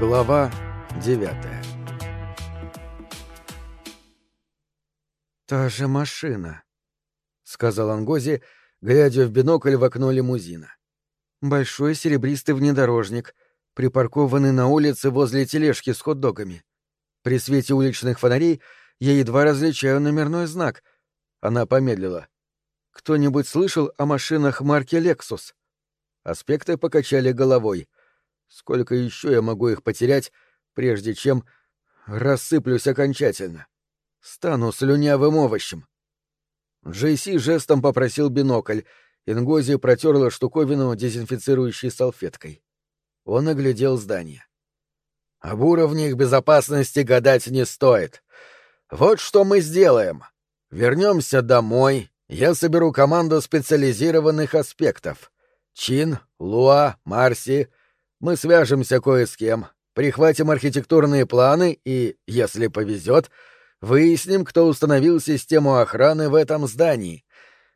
Глава девятая «Та же машина», — сказал Ангози, глядя в бинокль в окно лимузина. «Большой серебристый внедорожник, припаркованный на улице возле тележки с хот-догами. При свете уличных фонарей я едва различаю номерной знак». Она помедлила. «Кто-нибудь слышал о машинах марки «Лексус»?» Аспекты покачали головой. Сколько еще я могу их потерять, прежде чем рассыплюсь окончательно? Стану слюнявым овощем. Джейси жестом попросил бинокль. Ингози протерла штуковину дезинфицирующей салфеткой. Он оглядел здание. Об уровне их безопасности гадать не стоит. Вот что мы сделаем. Вернемся домой. Я соберу команду специализированных аспектов. Чин, Луа, Марси. Мы свяжемся кое с кем, прихватим архитектурные планы и, если повезет, выясним, кто установил систему охраны в этом здании.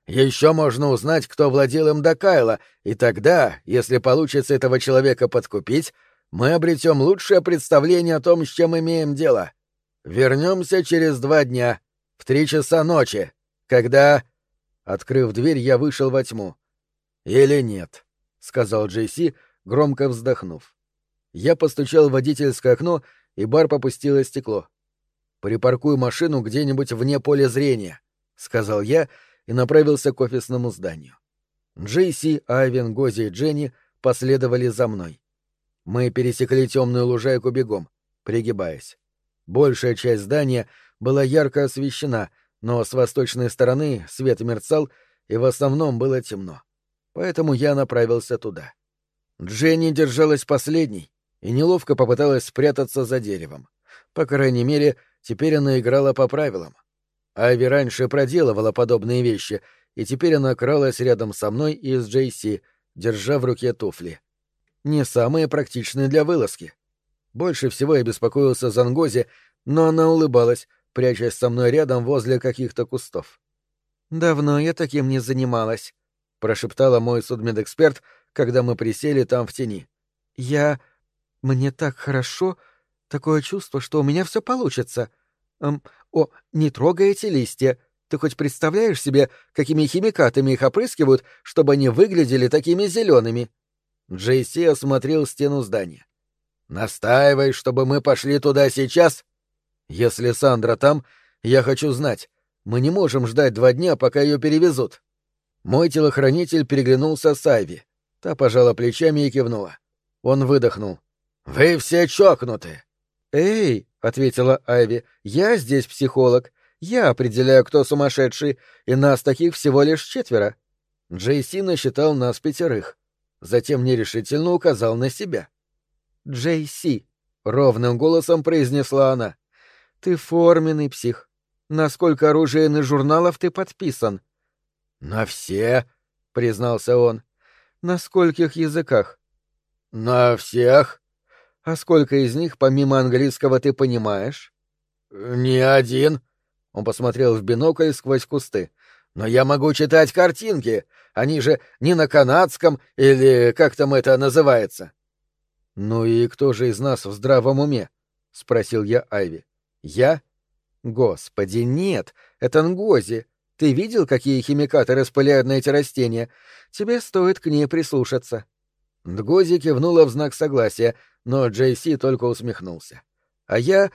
Еще можно узнать, кто владел им до Кайла, и тогда, если получится этого человека подкупить, мы обретем лучшее представление о том, с чем имеем дело. Вернемся через два дня, в три часа ночи, когда... Открыв дверь, я вышел во тьму. «Или нет», — сказал Джейси, громко вздохнув. Я постучал в водительское окно, и бар попустило стекло. «Припаркуй машину где-нибудь вне поля зрения», — сказал я и направился к офисному зданию. Джейси, Айвен, Гози и Дженни последовали за мной. Мы пересекли темную лужайку бегом, пригибаясь. Большая часть здания была ярко освещена, но с восточной стороны свет мерцал, и в основном было темно поэтому я направился туда. Дженни держалась последней и неловко попыталась спрятаться за деревом. По крайней мере, теперь она играла по правилам. Айви раньше проделывала подобные вещи, и теперь она кралась рядом со мной и с Джейси, держа в руке туфли. Не самые практичные для вылазки. Больше всего я беспокоился за Нгози, но она улыбалась, прячась со мной рядом возле каких-то кустов. «Давно я таким не занималась», прошептала мой судмедэксперт, когда мы присели там в тени. Я... Мне так хорошо, такое чувство, что у меня все получится. Эм, о, не трогай эти листья. Ты хоть представляешь себе, какими химикатами их опрыскивают, чтобы они выглядели такими зелеными? Джейси осмотрел стену здания. Настаивай, чтобы мы пошли туда сейчас? Если Сандра там, я хочу знать. Мы не можем ждать два дня, пока ее перевезут. Мой телохранитель переглянулся с Айви. Та пожала плечами и кивнула. Он выдохнул. «Вы все чокнуты!» «Эй!» — ответила Айви. «Я здесь психолог. Я определяю, кто сумасшедший, и нас таких всего лишь четверо». Джейси насчитал нас пятерых. Затем нерешительно указал на себя. «Джейси!» — ровным голосом произнесла она. «Ты форменный псих. Насколько оружейных журналов ты подписан?» «На все», — признался он. «На скольких языках?» «На всех». «А сколько из них, помимо английского, ты понимаешь?» «Ни один». Он посмотрел в бинокль сквозь кусты. «Но я могу читать картинки. Они же не на канадском или как там это называется». «Ну и кто же из нас в здравом уме?» — спросил я Айви. «Я?» «Господи, нет, это Нгози. Ты видел, какие химикаты распыляют на эти растения? Тебе стоит к ней прислушаться». Дгози кивнула в знак согласия, но Джейси только усмехнулся. А я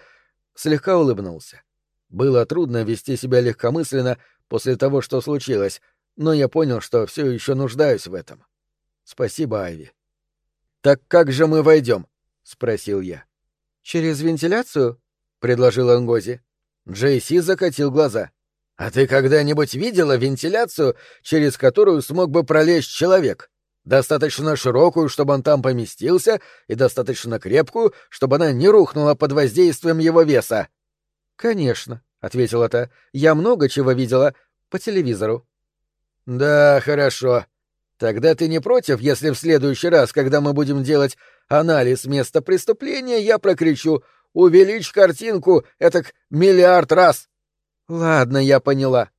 слегка улыбнулся. Было трудно вести себя легкомысленно после того, что случилось, но я понял, что все еще нуждаюсь в этом. Спасибо, Айви. Так как же мы войдем? спросил я. Через вентиляцию? предложил Ангози. Джейси закатил глаза. «А ты когда-нибудь видела вентиляцию, через которую смог бы пролезть человек? Достаточно широкую, чтобы он там поместился, и достаточно крепкую, чтобы она не рухнула под воздействием его веса?» «Конечно», — ответила та. «Я много чего видела по телевизору». «Да, хорошо. Тогда ты не против, если в следующий раз, когда мы будем делать анализ места преступления, я прокричу «Увеличь картинку, этак миллиард раз!» Ладно, я поняла.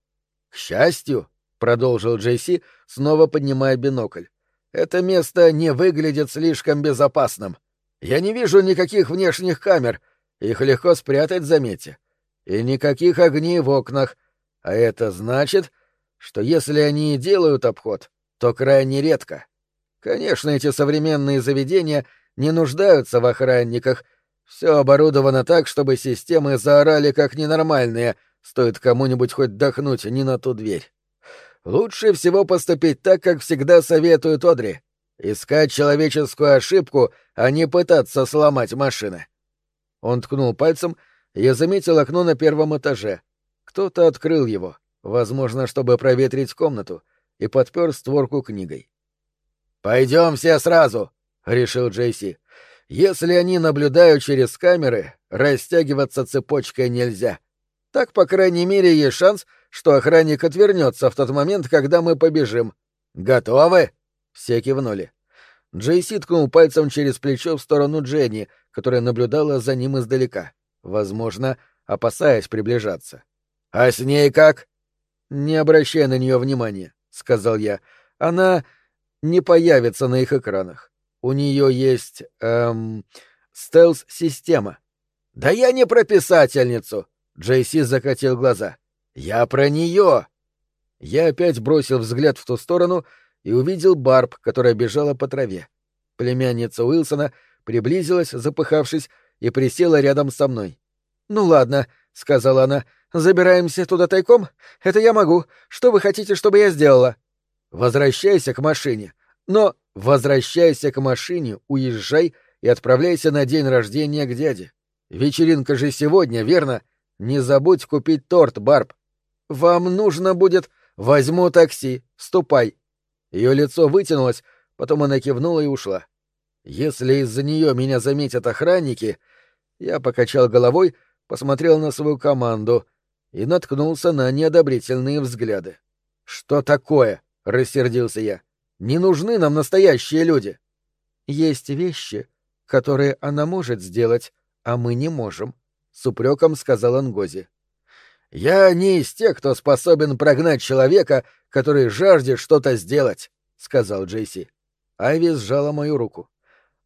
К счастью, продолжил Джейси, снова поднимая бинокль. Это место не выглядит слишком безопасным. Я не вижу никаких внешних камер, их легко спрятать, заметьте. И никаких огней в окнах, а это значит, что если они делают обход, то крайне редко. Конечно, эти современные заведения не нуждаются в охранниках, все оборудовано так, чтобы системы заорали как ненормальные, стоит кому-нибудь хоть дохнуть не на ту дверь. Лучше всего поступить так, как всегда советует Одри. Искать человеческую ошибку, а не пытаться сломать машины. Он ткнул пальцем, я заметил окно на первом этаже. Кто-то открыл его, возможно, чтобы проветрить комнату, и подпер створку книгой. «Пойдем все сразу», — решил Джейси. «Если они наблюдают через камеры, растягиваться цепочкой нельзя. Так, по крайней мере, есть шанс, что охранник отвернется в тот момент, когда мы побежим. Готовы?» Все кивнули. Джейси ткнул пальцем через плечо в сторону Дженни, которая наблюдала за ним издалека, возможно, опасаясь приближаться. «А с ней как?» «Не обращай на нее внимания», — сказал я. «Она не появится на их экранах. У нее есть, эм, стелс-система». «Да я не про писательницу!» — Джейси закатил глаза. «Я про нее!» Я опять бросил взгляд в ту сторону и увидел Барб, которая бежала по траве. Племянница Уилсона приблизилась, запыхавшись, и присела рядом со мной. «Ну ладно», — сказала она, — «забираемся туда тайком? Это я могу. Что вы хотите, чтобы я сделала?» «Возвращайся к машине. Но возвращайся к машине, уезжай и отправляйся на день рождения к дяде. Вечеринка же сегодня, верно? Не забудь купить торт, Барб. Вам нужно будет... Возьму такси. Ступай. Ее лицо вытянулось, потом она кивнула и ушла. Если из-за нее меня заметят охранники, я покачал головой, посмотрел на свою команду и наткнулся на неодобрительные взгляды. «Что такое?» — рассердился я. «Не нужны нам настоящие люди». «Есть вещи, которые она может сделать, а мы не можем», — с упреком сказал Ангози. «Я не из тех, кто способен прогнать человека, который жаждет что-то сделать», — сказал Джейси. Айви сжала мою руку.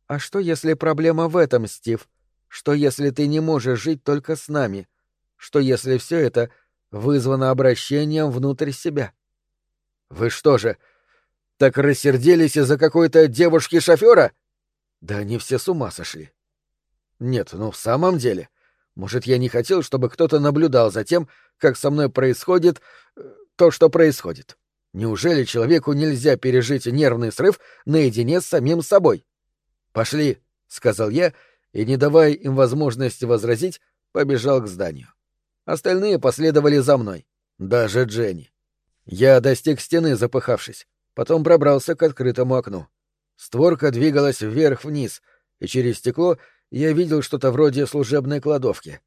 «А что, если проблема в этом, Стив? Что, если ты не можешь жить только с нами? Что, если все это вызвано обращением внутрь себя?» «Вы что же, так рассердились из-за какой-то девушки-шофера?» «Да они все с ума сошли». «Нет, ну в самом деле. Может, я не хотел, чтобы кто-то наблюдал за тем, как со мной происходит э, то, что происходит. Неужели человеку нельзя пережить нервный срыв наедине с самим собой? «Пошли», — сказал я, и, не давая им возможности возразить, побежал к зданию. Остальные последовали за мной, даже Дженни. Я достиг стены, запыхавшись, потом пробрался к открытому окну. Створка двигалась вверх-вниз, и через стекло я видел что-то вроде служебной кладовки.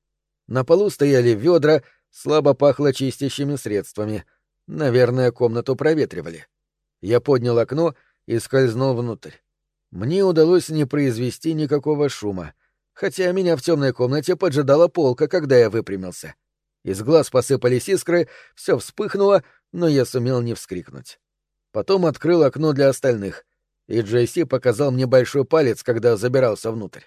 На полу стояли ведра, слабо пахло чистящими средствами — Наверное, комнату проветривали. Я поднял окно и скользнул внутрь. Мне удалось не произвести никакого шума, хотя меня в темной комнате поджидала полка, когда я выпрямился. Из глаз посыпались искры, все вспыхнуло, но я сумел не вскрикнуть. Потом открыл окно для остальных, и Джейси показал мне большой палец, когда забирался внутрь.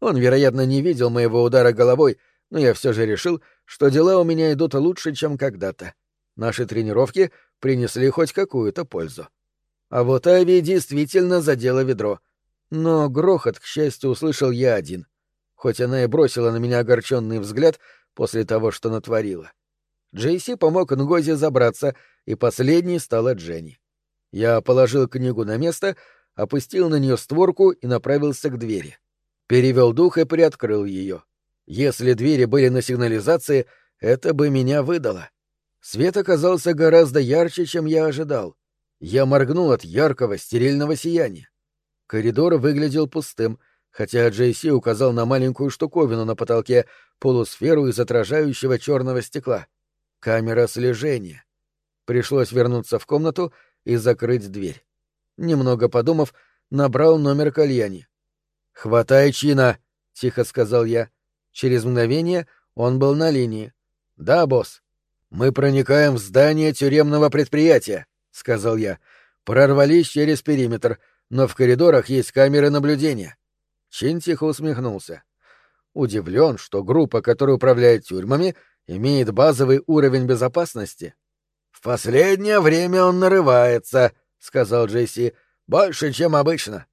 Он, вероятно, не видел моего удара головой, но я все же решил, что дела у меня идут лучше, чем когда-то. Наши тренировки принесли хоть какую-то пользу. А вот Ави действительно задела ведро. Но грохот, к счастью, услышал я один, хоть она и бросила на меня огорченный взгляд после того, что натворила. Джейси помог Нгозе забраться, и последней стала Дженни. Я положил книгу на место, опустил на нее створку и направился к двери. Перевел дух и приоткрыл ее. Если двери были на сигнализации, это бы меня выдало. Свет оказался гораздо ярче, чем я ожидал. Я моргнул от яркого стерильного сияния. Коридор выглядел пустым, хотя Джейси указал на маленькую штуковину на потолке, полусферу из отражающего черного стекла. Камера слежения. Пришлось вернуться в комнату и закрыть дверь. Немного подумав, набрал номер кальяни. «Хватай чина!» — тихо сказал я. Через мгновение он был на линии. «Да, босс». «Мы проникаем в здание тюремного предприятия», — сказал я. «Прорвались через периметр, но в коридорах есть камеры наблюдения». Чин тихо усмехнулся. Удивлен, что группа, которая управляет тюрьмами, имеет базовый уровень безопасности. В последнее время он нарывается, сказал Джейси. Больше, чем обычно.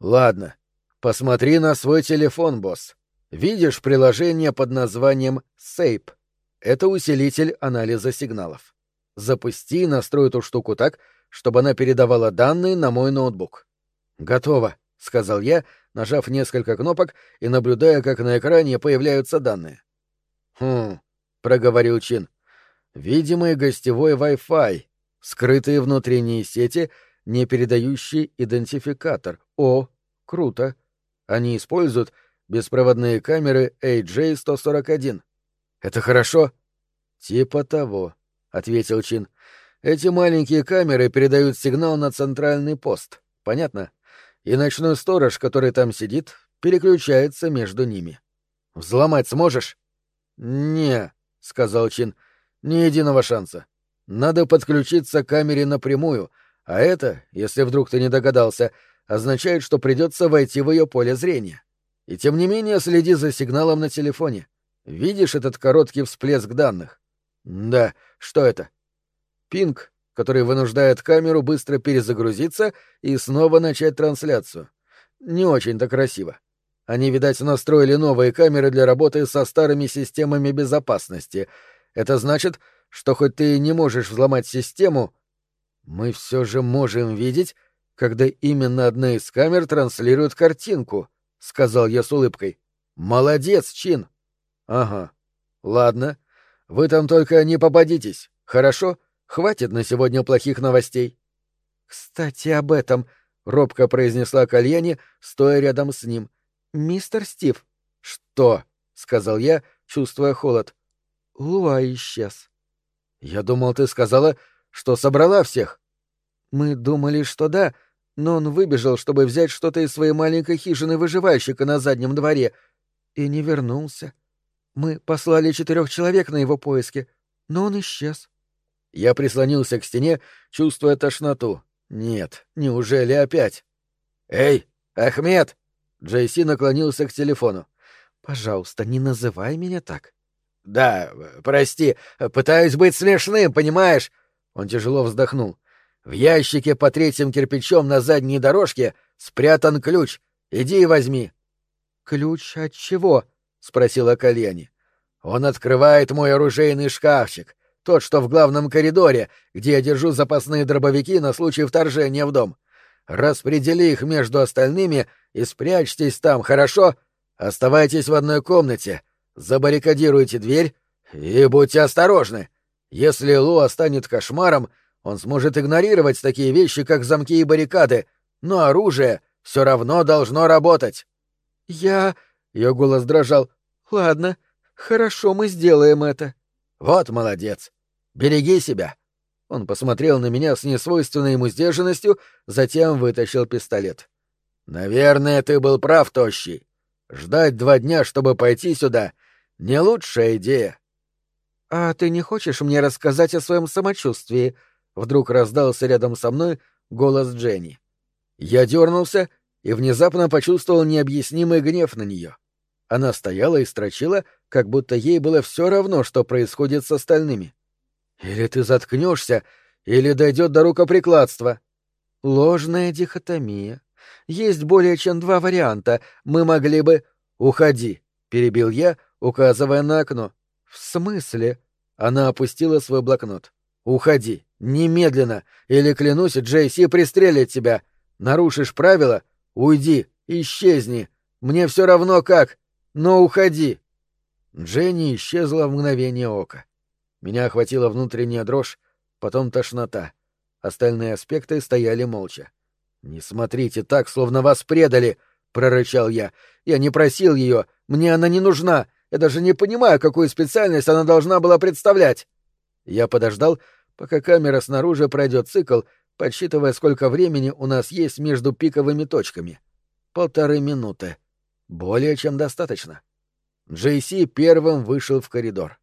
Ладно. Посмотри на свой телефон, босс. Видишь приложение под названием SAPE? Это усилитель анализа сигналов. Запусти и настрой эту штуку так, чтобы она передавала данные на мой ноутбук. Готово, сказал я, нажав несколько кнопок и наблюдая, как на экране появляются данные. Хм, проговорил Чин. Видимый гостевой Wi-Fi, скрытые внутренние сети, не передающий идентификатор. О, круто. Они используют беспроводные камеры AJ-141. Это хорошо? Типа того, ответил Чин. Эти маленькие камеры передают сигнал на центральный пост. Понятно? И ночной сторож, который там сидит, переключается между ними. Взломать сможешь? Не, сказал Чин. Ни единого шанса. Надо подключиться к камере напрямую, а это, если вдруг ты не догадался, означает, что придется войти в ее поле зрения. И тем не менее следи за сигналом на телефоне. Видишь этот короткий всплеск данных? Да, что это? Пинг, который вынуждает камеру быстро перезагрузиться и снова начать трансляцию. Не очень-то красиво. Они, видать, настроили новые камеры для работы со старыми системами безопасности. Это значит, что хоть ты и не можешь взломать систему, мы все же можем видеть, когда именно одна из камер транслирует картинку, — сказал я с улыбкой. Молодец, Чин. Ага. Ладно. Вы там только не попадитесь, хорошо? Хватит на сегодня плохих новостей. Кстати, об этом, — робко произнесла Кальяни, стоя рядом с ним. Мистер Стив. Что? — сказал я, чувствуя холод. Луа исчез. Я думал, ты сказала, что собрала всех. Мы думали, что да, но он выбежал, чтобы взять что-то из своей маленькой хижины выживальщика на заднем дворе, и не вернулся. Мы послали четырех человек на его поиски, но он исчез. Я прислонился к стене, чувствуя тошноту. Нет, неужели опять? «Эй, Ахмед!» Джейси наклонился к телефону. «Пожалуйста, не называй меня так». «Да, прости, пытаюсь быть смешным, понимаешь?» Он тяжело вздохнул. «В ящике по третьим кирпичом на задней дорожке спрятан ключ. Иди и возьми». «Ключ от чего?» — спросила Кальяни. «Он открывает мой оружейный шкафчик, тот, что в главном коридоре, где я держу запасные дробовики на случай вторжения в дом. Распредели их между остальными и спрячьтесь там, хорошо? Оставайтесь в одной комнате, забаррикадируйте дверь и будьте осторожны. Если Луа станет кошмаром, он сможет игнорировать такие вещи, как замки и баррикады, но оружие все равно должно работать. Я... Ее голос дрожал. Ладно, хорошо, мы сделаем это. Вот молодец. Береги себя. Он посмотрел на меня с несвойственной ему сдержанностью, затем вытащил пистолет. Наверное, ты был прав, Тощий. Ждать два дня, чтобы пойти сюда, не лучшая идея. «А ты не хочешь мне рассказать о своем самочувствии?» — вдруг раздался рядом со мной голос Дженни. Я дернулся и внезапно почувствовал необъяснимый гнев на нее. Она стояла и строчила, как будто ей было все равно, что происходит с остальными. «Или ты заткнешься, или дойдет до рукоприкладства». «Ложная дихотомия. Есть более чем два варианта. Мы могли бы...» «Уходи», — перебил я, указывая на окно. «В смысле?» Она опустила свой блокнот. «Уходи. Немедленно. Или, клянусь, Джейси пристрелит тебя. Нарушишь правила? Уйди. Исчезни. Мне все равно как. Но уходи». Дженни исчезла в мгновение ока. Меня охватила внутренняя дрожь, потом тошнота. Остальные аспекты стояли молча. «Не смотрите так, словно вас предали!» — прорычал я. «Я не просил ее. Мне она не нужна. Я даже не понимаю, какую специальность она должна была представлять. Я подождал, пока камера снаружи пройдет цикл, подсчитывая, сколько времени у нас есть между пиковыми точками. Полторы минуты. Более чем достаточно. Джейси первым вышел в коридор.